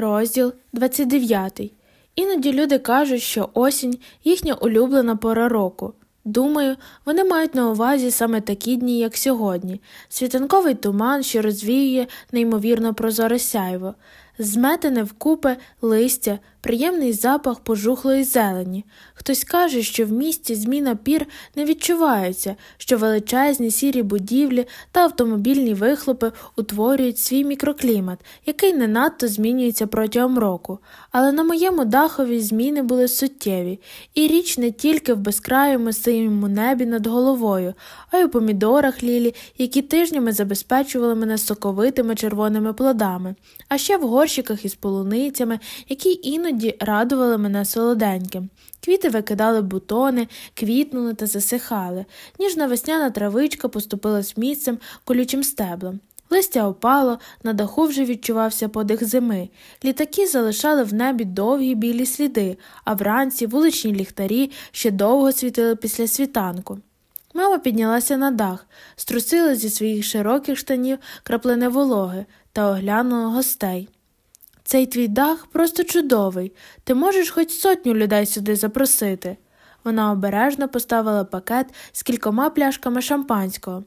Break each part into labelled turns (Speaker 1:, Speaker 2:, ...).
Speaker 1: Розділ 29. Іноді люди кажуть, що осінь їхня улюблена пора року. Думаю, вони мають на увазі саме такі дні, як сьогодні, світанковий туман, що розвіює неймовірно прозоре сяйво, зметене вкупи листя, приємний запах пожухлої зелені. Хтось каже, що в місті зміна пір не відчувається, що величезні сірі будівлі та автомобільні вихлопи утворюють свій мікроклімат, який не надто змінюється протягом року. Але на моєму дахові зміни були суттєві, і річ не тільки в безкрайому синьому небі над головою, а й у помідорах лілі, які тижнями забезпечували мене соковитими червоними плодами, а ще в горщиках із полуницями, які іноді радували мене солоденьким. Квіти викидали бутони, квітнули та засихали. Ніжна весняна травичка поступилась місцем колючим стеблом. Листя опало, на даху вже відчувався подих зими. Літаки залишали в небі довгі білі сліди, а вранці вуличні ліхтарі ще довго світили після світанку. Мама піднялася на дах, струсила зі своїх широких штанів краплини вологи та оглянула гостей. Цей твій дах просто чудовий. Ти можеш хоч сотню людей сюди запросити. Вона обережно поставила пакет з кількома пляшками шампанського.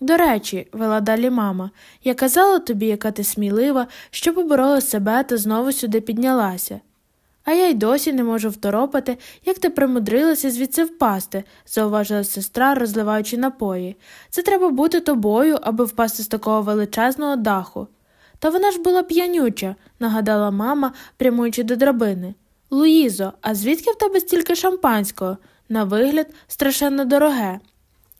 Speaker 1: До речі, вела далі мама, я казала тобі, яка ти смілива, що поборола себе та знову сюди піднялася. А я й досі не можу второпати, як ти примудрилася звідси впасти, зауважила сестра, розливаючи напої. Це треба бути тобою, аби впасти з такого величезного даху. Та вона ж була п'янюча, нагадала мама, прямуючи до драбини. Луїзо, а звідки в тебе стільки шампанського? На вигляд, страшенно дороге.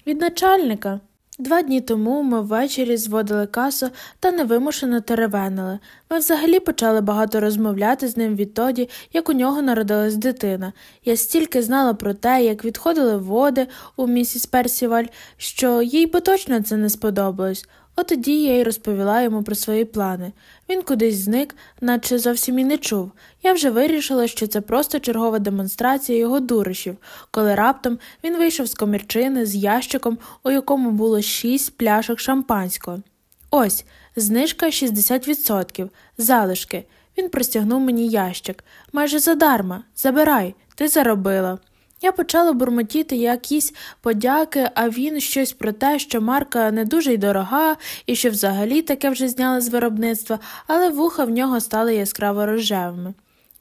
Speaker 1: Від начальника. Два дні тому ми ввечері зводили касу та невимушено теревенили. Ми взагалі почали багато розмовляти з ним відтоді, як у нього народилась дитина. Я стільки знала про те, як відходили води у місіс Персіваль, що їй би точно це не сподобалось. От тоді я й розповіла йому про свої плани. Він кудись зник, наче зовсім і не чув. Я вже вирішила, що це просто чергова демонстрація його дуришів, коли раптом він вийшов з комірчини з ящиком, у якому було шість пляшок шампанського. Ось, знижка 60%, залишки. Він простягнув мені ящик. Майже задарма. Забирай, ти заробила. Я почала бурмотіти якісь подяки, а він щось про те, що марка не дуже й дорога, і що взагалі таке вже зняли з виробництва, але вуха в нього стали яскраво рожевими.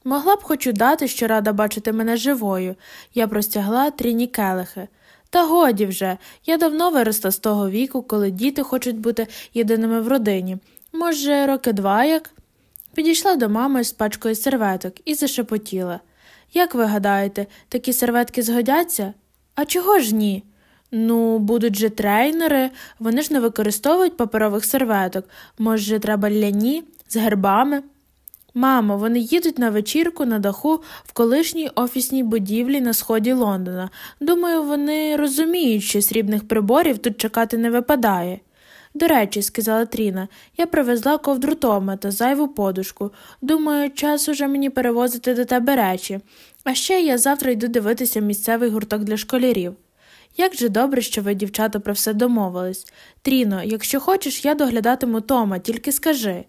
Speaker 1: Могла б хоч удати, що рада бачити мене живою. Я простягла тріні келихи. Та годі вже, я давно виросла з того віку, коли діти хочуть бути єдиними в родині. Може, роки два як? Підійшла до мами з пачкою серветок і зашепотіла. Як ви гадаєте, такі серветки згодяться? А чого ж ні? Ну, будуть же трейнери, вони ж не використовують паперових серветок. Може, треба ляні з гербами? Мамо, вони їдуть на вечірку на даху в колишній офісній будівлі на сході Лондона. Думаю, вони розуміють, що срібних приборів тут чекати не випадає. До речі, сказала Тріна, я привезла ковдру Тома та зайву подушку. Думаю, час уже мені перевозити до тебе речі. А ще я завтра йду дивитися місцевий гурток для школярів. Як же добре, що ви, дівчата, про все домовились. Тріно, якщо хочеш, я доглядатиму Тома, тільки скажи.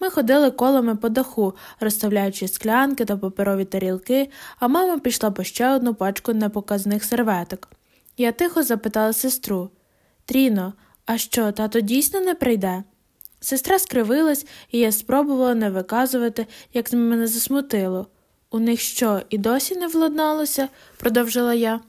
Speaker 1: Ми ходили колами по даху, розставляючи склянки та паперові тарілки, а мама пішла по ще одну пачку непоказних серветок. Я тихо запитала сестру Тріно, а що, тато дійсно не прийде? Сестра скривилась, і я спробувала не виказувати, як мене засмутило. У них що, і досі не владналося? продовжила я.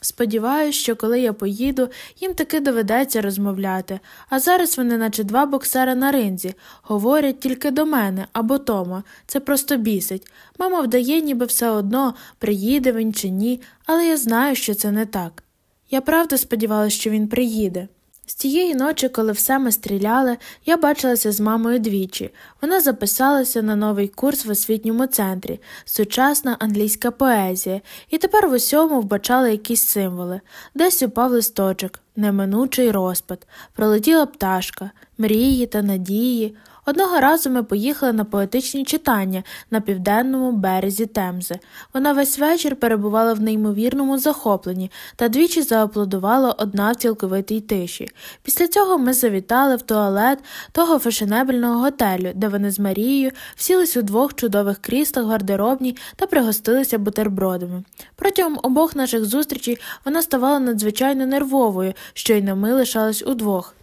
Speaker 1: Сподіваюсь, що коли я поїду, їм таки доведеться розмовляти, а зараз вони, наче два боксера на ринзі, говорять тільки до мене або Тома, це просто бісить. Мама вдає, ніби все одно, приїде він чи ні, але я знаю, що це не так. Я правда сподівалася, що він приїде. З тієї ночі, коли все ми стріляли, я бачилася з мамою двічі. Вона записалася на новий курс в освітньому центрі, сучасна англійська поезія, і тепер в усьому вбачала якісь символи. Десь упав листочок, неминучий розпад, пролетіла пташка, мрії та надії. Одного разу ми поїхали на поетичні читання на південному березі Темзи. Вона весь вечір перебувала в неймовірному захопленні та двічі зааплодувала одна в цілковитій тиші. Після цього ми завітали в туалет того фешенебельного готелю, де вони з Марією всілись у двох чудових кріслах гардеробній та пригостилися бутербродами. Протягом обох наших зустрічей вона ставала надзвичайно нервовою, щойно ми лишались удвох.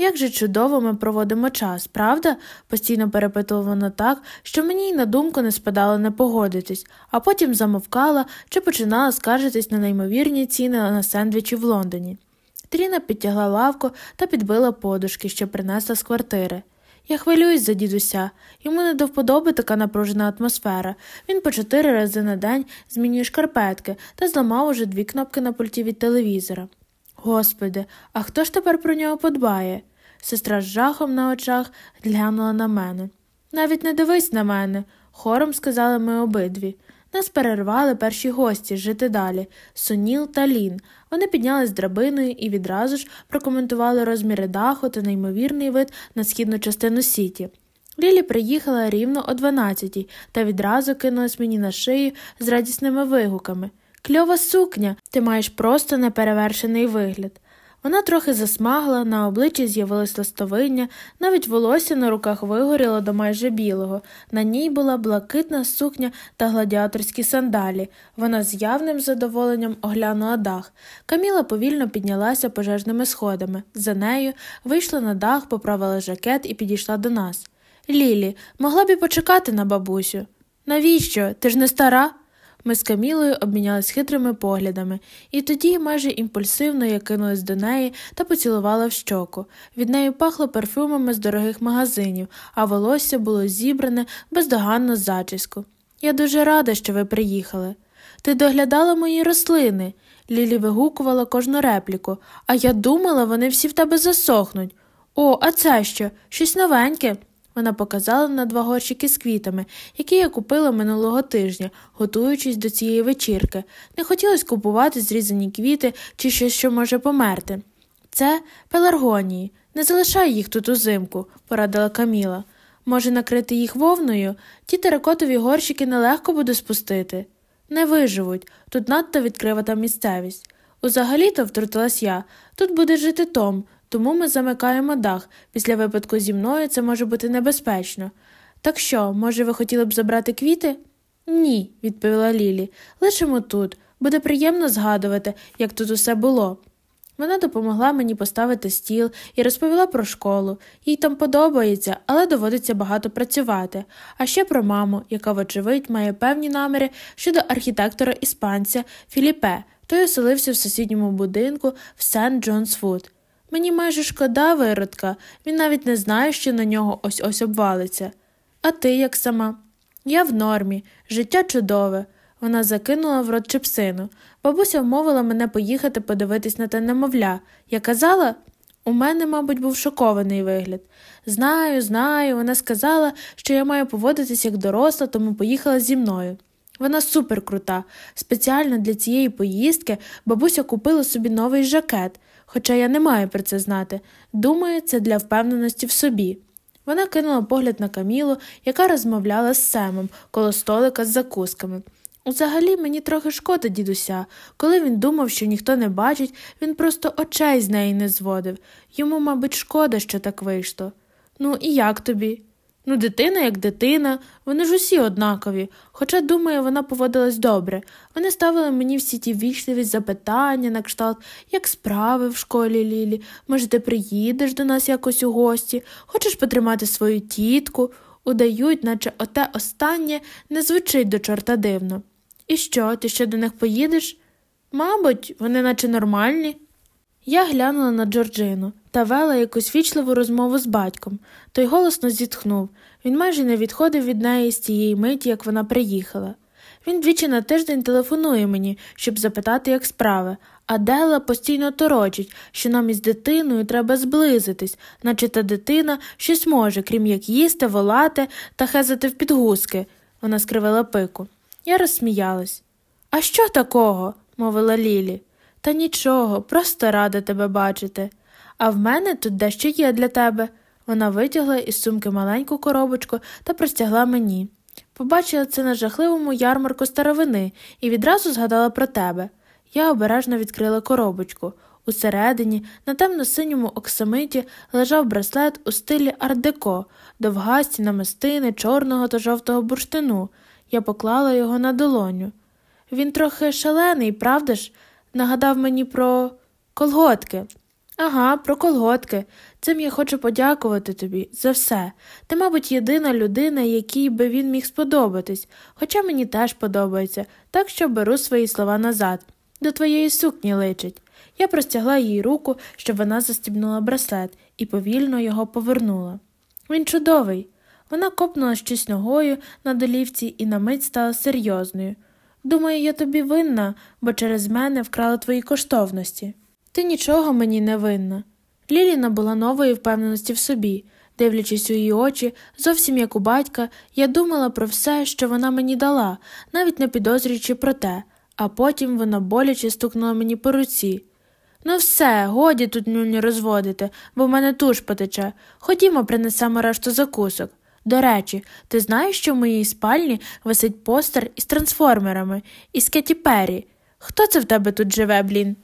Speaker 1: Як же чудово ми проводимо час, правда? постійно перепитувала вона так, що мені й на думку не спадало не погодитись, а потім замовкала чи починала скаржитись на неймовірні ціни на сендвічі в Лондоні. Тріна підтягла лавку та підбила подушки, що принесла з квартири. Я хвилююсь за дідуся, йому не до вподоби така напружена атмосфера. Він по чотири рази на день змінює шкарпетки та зламав уже дві кнопки на пульті від телевізора. Господи, а хто ж тепер про нього подбає? Сестра з жахом на очах глянула на мене. Навіть не дивись на мене, хором сказали ми обидві. Нас перервали перші гості жити далі Соніл та Лін. Вони піднялись драбиною і відразу ж прокоментували розміри даху та неймовірний вид на східну частину сіті. Лілі приїхала рівно о 12 та відразу кинулась мені на шию з радісними вигуками. Кльова сукня, ти маєш просто неперевершений вигляд. Вона трохи засмагла, на обличчі з'явилось листовиння, навіть волосся на руках вигоріло до майже білого. На ній була блакитна сукня та гладіаторські сандалі. Вона з явним задоволенням оглянула дах. Каміла повільно піднялася пожежними сходами. За нею вийшла на дах, поправила жакет і підійшла до нас. Лілі, могла б і почекати на бабусю. Навіщо? Ти ж не стара? Ми з Камілою обмінялись хитрими поглядами, і тоді майже імпульсивно я кинулась до неї та поцілувала в щоку. Від неї пахло парфюмами з дорогих магазинів, а волосся було зібране бездоганно з зачіску. Я дуже рада, що ви приїхали. Ти доглядала мої рослини. Лілі вигукувала кожну репліку, а я думала, вони всі в тебе засохнуть. О, а це що? Щось новеньке. Вона показала на два горщики з квітами, які я купила минулого тижня, готуючись до цієї вечірки. Не хотілося купувати зрізані квіти чи щось, що може померти. Це пеларгонії. Не залишай їх тут узимку, порадила Каміла. Може, накрити їх вовною? Ті теракотові горщики нелегко буде спустити. Не виживуть, тут надто відкривата місцевість. Узагалі то втрутилась я. Тут буде жити Том, тому ми замикаємо дах. Після випадку зі мною це може бути небезпечно. Так що, може, ви хотіли б забрати квіти? Ні, відповіла Лілі. Лишимо тут. Буде приємно згадувати, як тут усе було. Вона допомогла мені поставити стіл і розповіла про школу. Їй там подобається, але доводиться багато працювати. А ще про маму, яка, вочевидь, має певні наміри щодо архітектора іспанця Філіпе, той оселився в сусідньому будинку в Сент Джонсвуд. Мені майже шкода виродка, він навіть не знає, що на нього ось ось обвалиться. А ти як сама? Я в нормі, життя чудове. Вона закинула в рот чипсину. Бабуся вмовила мене поїхати подивитись на те немовля. Я казала, у мене, мабуть, був шокований вигляд. Знаю, знаю, вона сказала, що я маю поводитись як доросла, тому поїхала зі мною. Вона суперкрута. Спеціально для цієї поїздки бабуся купила собі новий жакет хоча я не маю про це знати. Думаю, це для впевненості в собі. Вона кинула погляд на Камілу, яка розмовляла з Семом коло столика з закусками. Взагалі мені трохи шкода дідуся. Коли він думав, що ніхто не бачить, він просто очей з неї не зводив. Йому, мабуть, шкода, що так вийшло. Ну, і як тобі? Ну, дитина як дитина, вони ж усі однакові, хоча, думаю, вона поводилась добре. Вони ставили мені всі ті вічливі запитання на кшталт, як справи в школі Лілі, може, ти приїдеш до нас якось у гості, хочеш потримати свою тітку, удають, наче оте останнє не звучить до чорта дивно. І що, ти ще до них поїдеш? Мабуть, вони наче нормальні. Я глянула на Джорджину та вела якусь вічливу розмову з батьком. Той голосно зітхнув. Він майже не відходив від неї з тієї миті, як вона приїхала. Він двічі на тиждень телефонує мені, щоб запитати, як справи, а Дела постійно торочить, що нам із дитиною треба зблизитись, наче та дитина щось може, крім як їсти, волати та хезати в підгузки. Вона скривила пику. Я розсміялась. А що такого? мовила Лілі. Та нічого, просто рада тебе бачити. А в мене тут дещо є для тебе. Вона витягла із сумки маленьку коробочку та простягла мені. Побачила це на жахливому ярмарку старовини і відразу згадала про тебе. Я обережно відкрила коробочку. Усередині, на темно-синьому оксамиті, лежав браслет у стилі ардеко, довгасті намистини чорного та жовтого бурштину. Я поклала його на долоню. Він трохи шалений, правда ж? Нагадав мені про колготки. Ага, про колготки. Цим я хочу подякувати тобі за все. Ти, мабуть, єдина людина, якій би він міг сподобатись, хоча мені теж подобається, так що беру свої слова назад. До твоєї сукні личить. Я простягла їй руку, щоб вона застібнула браслет, і повільно його повернула. Він чудовий. Вона копнула щось ногою на долівці і на мить стала серйозною. Думаю, я тобі винна, бо через мене вкрали твої коштовності. Ти нічого мені не винна. Лілі набула нової впевненості в собі. Дивлячись у її очі, зовсім як у батька, я думала про все, що вона мені дала, навіть не підозрюючи про те, а потім вона боляче стукнула мені по руці. Ну, все, годі тут нюню розводити, бо в мене туш потече. Ходімо, принесемо решту закусок. До речі, ти знаєш, що в моїй спальні висить постер із трансформерами, із Кеті Перрі? Хто це в тебе тут живе, блін?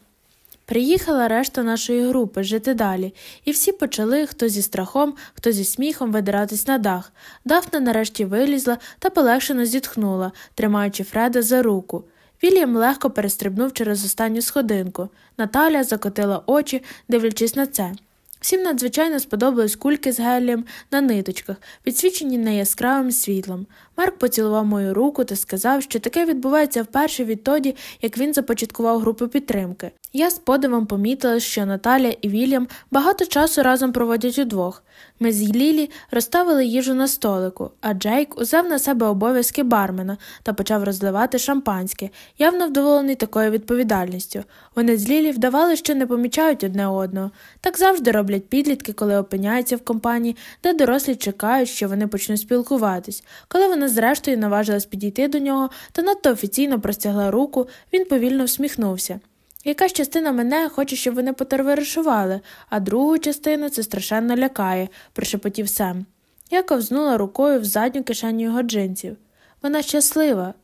Speaker 1: Приїхала решта нашої групи жити далі, і всі почали хто зі страхом, хто зі сміхом видиратись на дах. Дафна нарешті вилізла та полегшено зітхнула, тримаючи Фреда за руку. Вільям легко перестрибнув через останню сходинку. Наталя закотила очі, дивлячись на це. Всім надзвичайно сподобались кульки з гелієм на ниточках, підсвічені неяскравим світлом. Марк поцілував мою руку та сказав, що таке відбувається вперше відтоді, як він започаткував групу підтримки. Я з подивом помітила, що Наталя і Вільям багато часу разом проводять удвох. Ми з Лілі розставили їжу на столику, а Джейк узяв на себе обов'язки бармена та почав розливати шампанське, явно вдоволений такою відповідальністю. Вони з Лілі вдавали, що не помічають одне одного. Так завжди роблять підлітки, коли опиняються в компанії, де дорослі чекають, що вони почнуть спілкуватись. Коли вона зрештою наважилась підійти до нього та надто офіційно простягла руку, він повільно всміхнувся. Якась частина мене хоче, щоб вони потерверишували, а другу частину це страшенно лякає, прошепотів Сем. Я ковзнула рукою в задню кишеню його джинсів. Вона щаслива,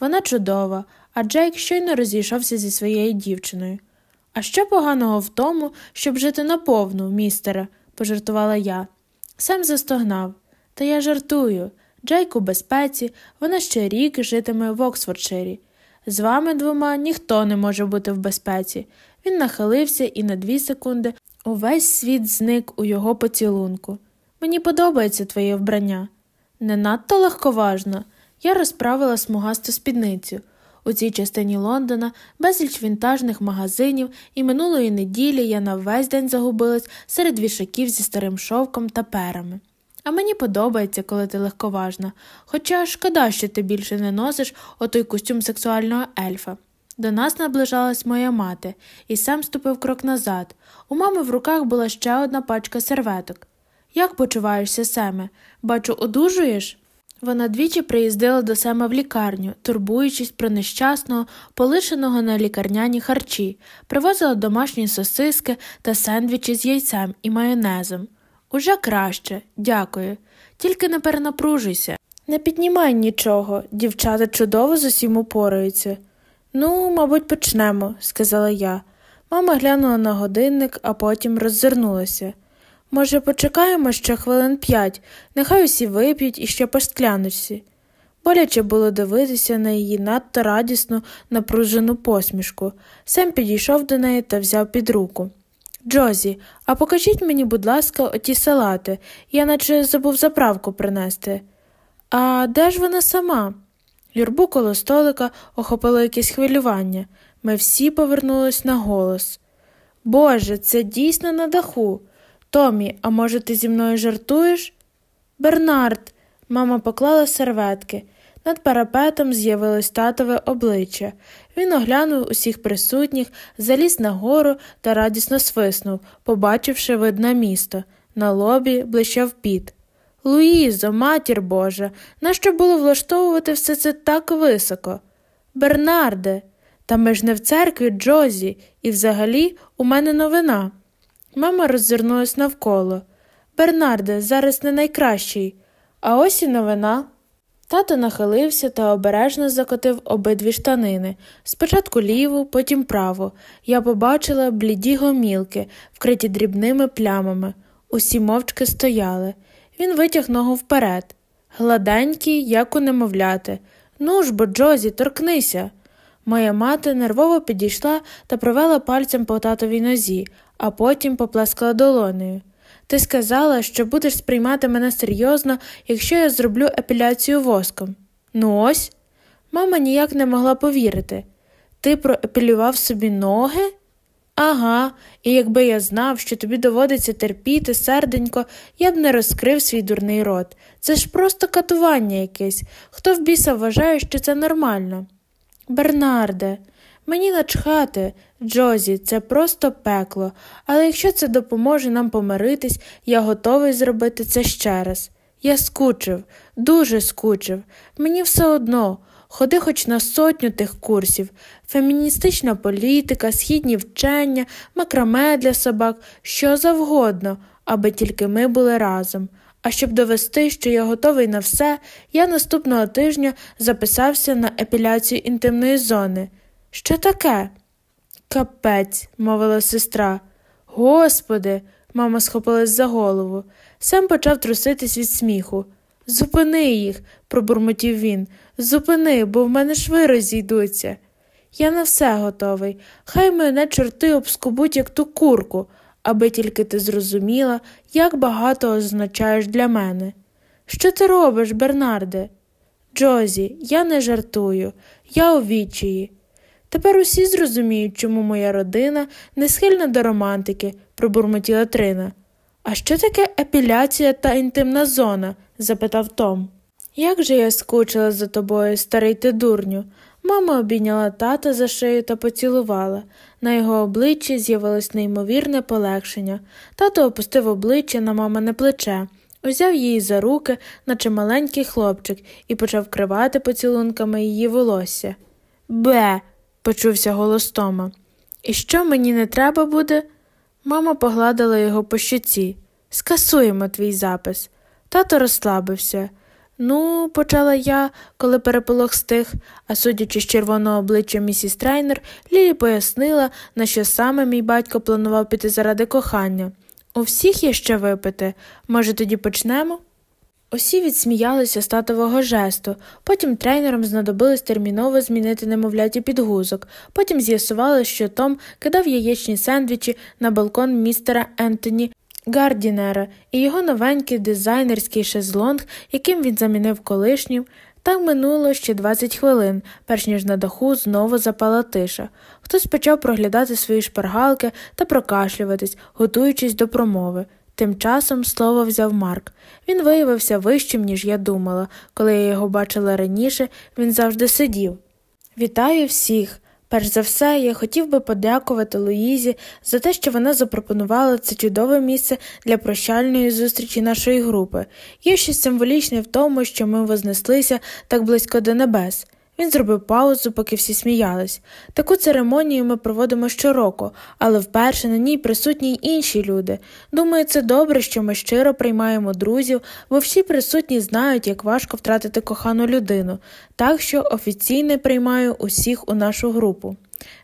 Speaker 1: вона чудова, а Джейк щойно розійшовся зі своєю дівчиною. А що поганого в тому, щоб жити наповну, містере, пожартувала я. Сем застогнав. Та я жартую. Джейк у безпеці, вона ще рік житиме в Оксфордширі. З вами двома ніхто не може бути в безпеці. Він нахилився і на дві секунди увесь світ зник у його поцілунку. Мені подобається твоє вбрання. Не надто легковажно. Я розправила смугасту спідницю. У цій частині Лондона безліч вінтажних магазинів, і минулої неділі я на весь день загубилась серед вішаків зі старим шовком та перами. А мені подобається, коли ти легковажна, хоча шкода, що ти більше не носиш отой костюм сексуального ельфа. До нас наближалась моя мати, і сам ступив крок назад. У мами в руках була ще одна пачка серветок. Як почуваєшся, Семе? Бачу, одужуєш? Вона двічі приїздила до Сема в лікарню, турбуючись про нещасного, полишеного на лікарняні харчі, привозила домашні сосиски та сендвічі з яйцем і майонезом. Уже краще, дякую. Тільки не перенапружуйся. Не піднімай нічого, дівчата чудово з усім упораються. Ну, мабуть, почнемо, сказала я. Мама глянула на годинник, а потім роззирнулася. Може, почекаємо ще хвилин п'ять, нехай усі вип'ють і ще по шкляночці. Боляче було дивитися на її надто радісну, напружену посмішку. Сем підійшов до неї та взяв під руку. Джозі, а покажіть мені, будь ласка, оті салати, я наче забув заправку принести. А де ж вона сама? Юрбу коло столика охопило якесь хвилювання. Ми всі повернулись на голос. Боже, це дійсно на даху. Томі, а може, ти зі мною жартуєш? Бернард, мама поклала серветки. Над парапетом з'явилось татове обличчя. Він оглянув усіх присутніх, заліз на гору та радісно свиснув, побачивши вид на місто. На лобі блищав піт. Луїзо, матір Божа, нащо було влаштовувати все це так високо? Бернарде, та ми ж не в церкві Джозі, і взагалі у мене новина. Мама роззирнулась навколо. Бернарде, зараз не найкращий. А ось і новина. Тато нахилився та обережно закотив обидві штанини спочатку ліву, потім праву. Я побачила бліді гомілки, вкриті дрібними плямами. Усі мовчки стояли. Він витяг ногу вперед. Гладенький, як у немовляти. Ну ж бо, Джозі, торкнися. Моя мати нервово підійшла та провела пальцем по татовій нозі, а потім поплескала долонею. Ти сказала, що будеш сприймати мене серйозно, якщо я зроблю епіляцію воском. Ну ось. Мама ніяк не могла повірити. Ти проепілював собі ноги? Ага, і якби я знав, що тобі доводиться терпіти, серденько, я б не розкрив свій дурний рот. Це ж просто катування якесь. Хто в біса вважає, що це нормально? Бернарде, мені начхати, Джозі, це просто пекло, але якщо це допоможе нам помиритись, я готовий зробити це ще раз. Я скучив, дуже скучив. Мені все одно. Ходи хоч на сотню тих курсів феміністична політика, східні вчення, макраме для собак, що завгодно, аби тільки ми були разом. А щоб довести, що я готовий на все, я наступного тижня записався на епіляцію інтимної зони. Що таке? Капець, мовила сестра. Господи, мама схопилась за голову. Сам почав труситись від сміху. Зупини їх, пробурмотів він. Зупини, бо в мене шви розійдуться. Я на все готовий. Хай мене чорти обскубуть, як ту курку, аби тільки ти зрозуміла, як багато означаєш для мене. Що ти робиш, Бернарде? Джозі, я не жартую, я у відчаї. Тепер усі зрозуміють, чому моя родина не схильна до романтики, пробурмотіла Трина. А що таке епіляція та інтимна зона? запитав Том. Як же я скучила за тобою, старий ти дурню. Мама обійняла тата за шию та поцілувала. На його обличчі з'явилось неймовірне полегшення. Тато опустив обличчя на мамине плече, узяв її за руки, наче маленький хлопчик, і почав кривати поцілунками її волосся. Бе, почувся голос Тома. І що мені не треба буде? Мама погладила його по щоці. Скасуємо твій запис. Тато розслабився. Ну, почала я, коли переполох стих, а судячи з червоного обличчя місіс Трейнер, Лілі пояснила, на що саме мій батько планував піти заради кохання. У всіх є ще випити. Може, тоді почнемо? Усі відсміялися з татового жесту, потім тренерам знадобилось терміново змінити немовляті підгузок, потім з'ясували, що Том кидав яєчні сендвічі на балкон містера Ентоні Гардінера і його новенький дизайнерський шезлонг, яким він замінив колишнім. Так минуло ще 20 хвилин, перш ніж на даху знову запала тиша. Хтось почав проглядати свої шпаргалки та прокашлюватись, готуючись до промови. Тим часом слово взяв Марк. Він виявився вищим, ніж я думала. Коли я його бачила раніше, він завжди сидів. Вітаю всіх! Перш за все, я хотів би подякувати Луїзі за те, що вона запропонувала це чудове місце для прощальної зустрічі нашої групи. Є щось символічне в тому, що ми вознеслися так близько до небес. Він зробив паузу, поки всі сміялись. Таку церемонію ми проводимо щороку, але вперше на ній присутні й інші люди. Думаю, це добре, що ми щиро приймаємо друзів, бо всі присутні знають, як важко втратити кохану людину, так що офіційно приймаю усіх у нашу групу.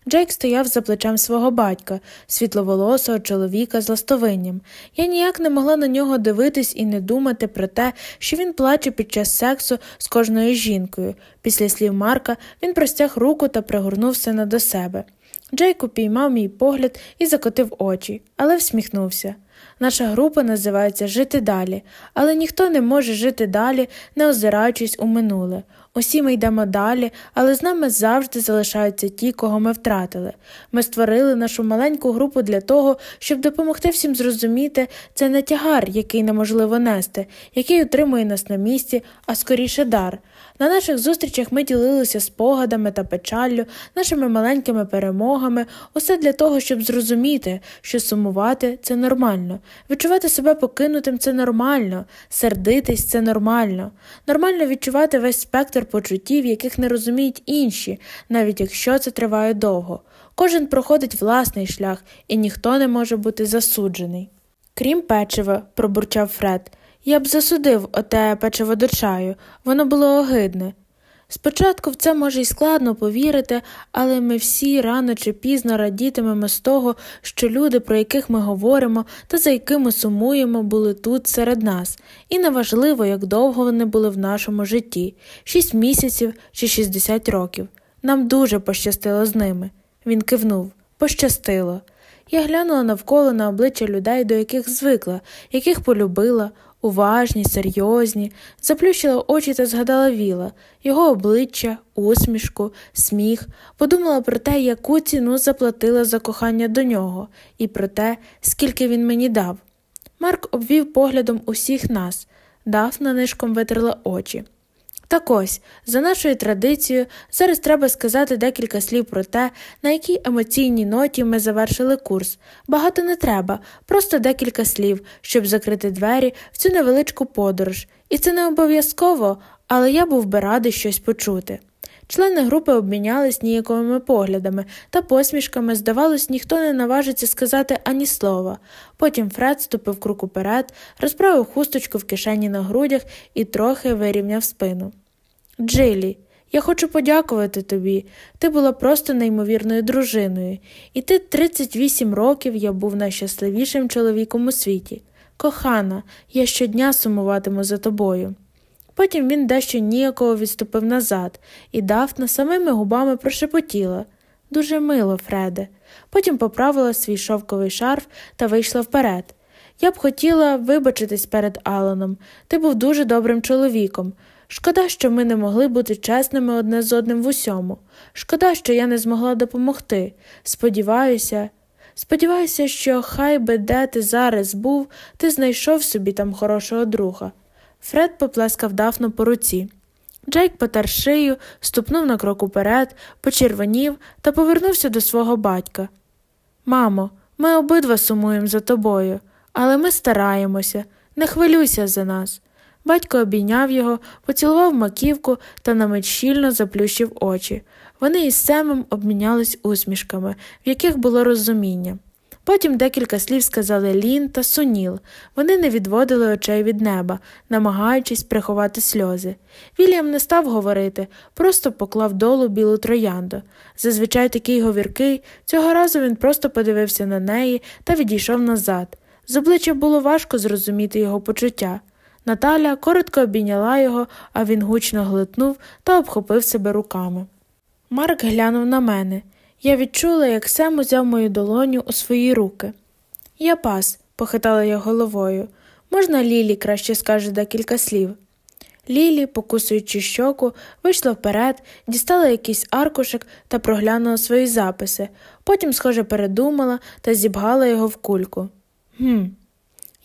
Speaker 1: Джейк стояв за плечем свого батька, світловолосого чоловіка з ластовинням. Я ніяк не могла на нього дивитись і не думати про те, що він плаче під час сексу з кожною жінкою. Після слів Марка він простяг руку та пригорнув сина до себе. Джейк упіймав мій погляд і закотив очі, але всміхнувся. Наша група називається Жити далі, але ніхто не може жити далі, не озираючись у минуле. Усі ми йдемо далі, але з нами завжди залишаються ті, кого ми втратили. Ми створили нашу маленьку групу для того, щоб допомогти всім зрозуміти, це не тягар, який неможливо нести, який утримує нас на місці, а скоріше дар. На наших зустрічах ми ділилися спогадами та печаллю, нашими маленькими перемогами, усе для того, щоб зрозуміти, що сумувати це нормально, відчувати себе покинутим це нормально, сердитись це нормально, нормально відчувати весь спектр почуттів, яких не розуміють інші, навіть якщо це триває довго. Кожен проходить власний шлях, і ніхто не може бути засуджений. Крім печива, пробурчав Фред. Я б засудив оте печиво до чаю, воно було огидне. Спочатку в це може й складно повірити, але ми всі рано чи пізно радітимемо з того, що люди, про яких ми говоримо та за якими сумуємо, були тут серед нас, і неважливо, як довго вони були в нашому житті шість місяців чи шістдесят років. Нам дуже пощастило з ними. Він кивнув пощастило. Я глянула навколо на обличчя людей, до яких звикла, яких полюбила, уважні, серйозні, заплющила очі та згадала віла, його обличчя, усмішку, сміх, подумала про те, яку ціну заплатила за кохання до нього, і про те, скільки він мені дав. Марк обвів поглядом усіх нас, Дафна нишком витерла очі. Так ось, за нашою традицією, зараз треба сказати декілька слів про те, на якій емоційній ноті ми завершили курс. Багато не треба, просто декілька слів, щоб закрити двері в цю невеличку подорож. І це не обов'язково, але я був би радий щось почути. Члени групи обмінялись ніяковими поглядами та посмішками, здавалось, ніхто не наважиться сказати ані слова. Потім Фред ступив круг уперед, розправив хусточку в кишені на грудях і трохи вирівняв спину. Джилі, я хочу подякувати тобі. Ти була просто неймовірною дружиною, і ти 38 років я був найщасливішим чоловіком у світі. Кохана, я щодня сумуватиму за тобою. Потім він дещо ніяково відступив назад і Дафна самими губами прошепотіла дуже мило, Фреде. Потім поправила свій шовковий шарф та вийшла вперед. Я б хотіла вибачитись перед Аланом. Ти був дуже добрим чоловіком. Шкода, що ми не могли бути чесними одне з одним в усьому. Шкода, що я не змогла допомогти. Сподіваюся, сподіваюся, що хай би де ти зараз був, ти знайшов собі там хорошого друга. Фред поплескав Дафну по руці. Джейк потер шию, ступнув на крок уперед, почервонів та повернувся до свого батька. Мамо, ми обидва сумуємо за тобою, але ми стараємося, не хвилюйся за нас. Батько обійняв його, поцілував маківку та на мить щільно заплющив очі. Вони із Семом обмінялись усмішками, в яких було розуміння. Потім декілька слів сказали Лін та Суніл. Вони не відводили очей від неба, намагаючись приховати сльози. Вільям не став говорити, просто поклав долу білу троянду. Зазвичай такий говіркий, цього разу він просто подивився на неї та відійшов назад. З обличчя було важко зрозуміти його почуття. Наталя коротко обійняла його, а він гучно глитнув та обхопив себе руками. Марк глянув на мене. Я відчула, як Сем узяв мою долоню у свої руки. Я пас, похитала я головою. Можна Лілі краще скаже декілька слів. Лілі, покусуючи щоку, вийшла вперед, дістала якийсь аркушик та проглянула свої записи, потім, схоже, передумала та зібгала його в кульку. Гм,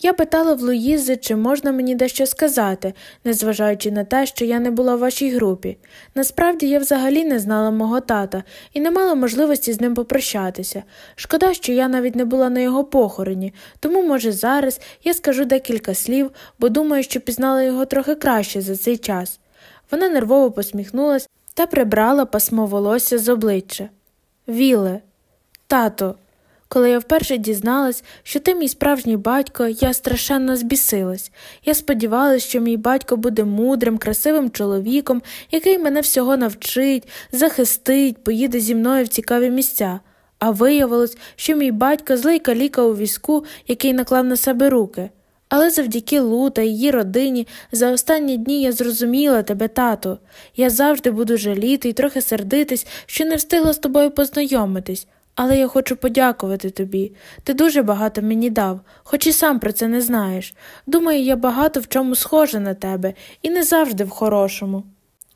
Speaker 1: я питала в Луїзи, чи можна мені дещо сказати, незважаючи на те, що я не була в вашій групі. Насправді я взагалі не знала мого тата і не мала можливості з ним попрощатися. Шкода, що я навіть не була на його похороні, тому, може, зараз я скажу декілька слів, бо думаю, що пізнала його трохи краще за цей час. Вона нервово посміхнулась та прибрала пасмо волосся з обличчя. Віле, тато. Коли я вперше дізналась, що ти мій справжній батько, я страшенно збісилась. Я сподівалася, що мій батько буде мудрим, красивим чоловіком, який мене всього навчить, захистить, поїде зі мною в цікаві місця. А виявилось, що мій батько злий каліка у візку, який наклав на себе руки. Але завдяки Лу та її родині за останні дні я зрозуміла тебе, тату. Я завжди буду жаліти і трохи сердитись, що не встигла з тобою познайомитись. Але я хочу подякувати тобі. Ти дуже багато мені дав, хоч і сам про це не знаєш. Думаю, я багато в чому схожа на тебе, і не завжди в хорошому.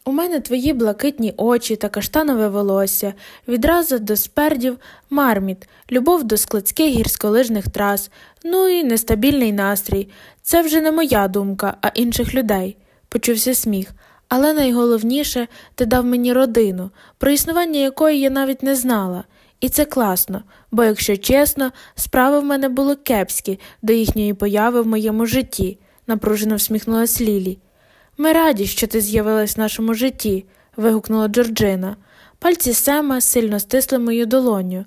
Speaker 1: У мене твої блакитні очі та каштанове волосся, відразу до спердів марміт, любов до складських гірськолижних трас, ну і нестабільний настрій. Це вже не моя думка, а інших людей, почувся сміх. Але найголовніше ти дав мені родину, про існування якої я навіть не знала. І це класно, бо, якщо чесно, справи в мене були кепські до їхньої появи в моєму житті, напружено всміхнулась Лілі. Ми раді, що ти з'явилась в нашому житті, вигукнула Джорджина. Пальці Сема сильно стисли мою долоню.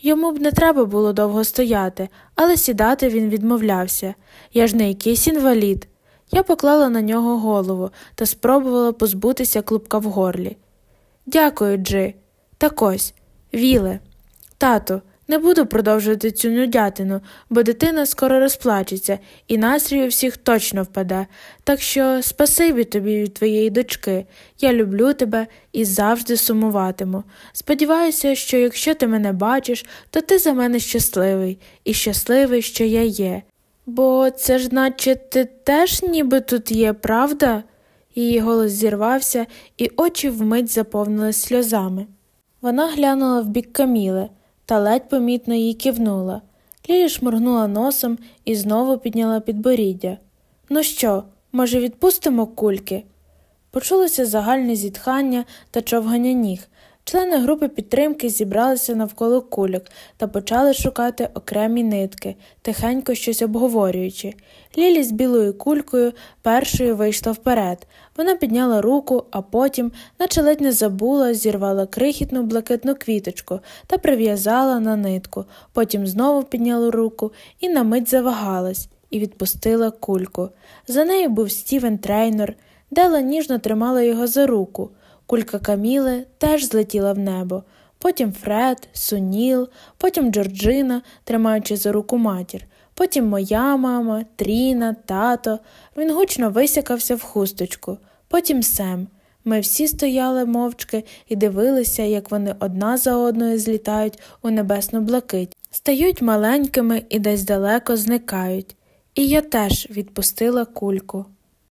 Speaker 1: Йому б не треба було довго стояти, але сідати він відмовлявся. Я ж не якийсь інвалід. Я поклала на нього голову та спробувала позбутися клубка в горлі. Дякую, Джи. Так ось, Віле, тату, не буду продовжувати цю нудятину, бо дитина скоро розплачеться, і настрій у всіх точно впаде. Так що спасибі тобі від твоєї дочки. Я люблю тебе і завжди сумуватиму. Сподіваюся, що якщо ти мене бачиш, то ти за мене щасливий, і щасливий, що я є. Бо це ж, наче ти теж ніби тут є, правда? Її голос зірвався, і очі вмить заповнились сльозами. Вона глянула в бік Каміли та ледь помітно їй кивнула. Лілі шморгнула носом і знову підняла підборіддя. Ну що, може, відпустимо кульки? Почулося загальне зітхання та човгання ніг. Члени групи підтримки зібралися навколо кульок та почали шукати окремі нитки, тихенько щось обговорюючи. Лілі з білою кулькою першою вийшла вперед. Вона підняла руку, а потім, наче ледь не забула, зірвала крихітну блакитну квіточку та прив'язала на нитку, потім знову підняла руку і на мить завагалась і відпустила кульку. За нею був Стівен Трейнор, Дела ніжно тримала його за руку. Кулька Каміли теж злетіла в небо, потім Фред, Суніл, потім Джорджина, тримаючи за руку матір, потім моя мама, Тріна, тато. Він гучно висякався в хусточку, потім Сем. Ми всі стояли мовчки і дивилися, як вони одна за одною злітають у небесну блакить, стають маленькими і десь далеко зникають. І я теж відпустила кульку.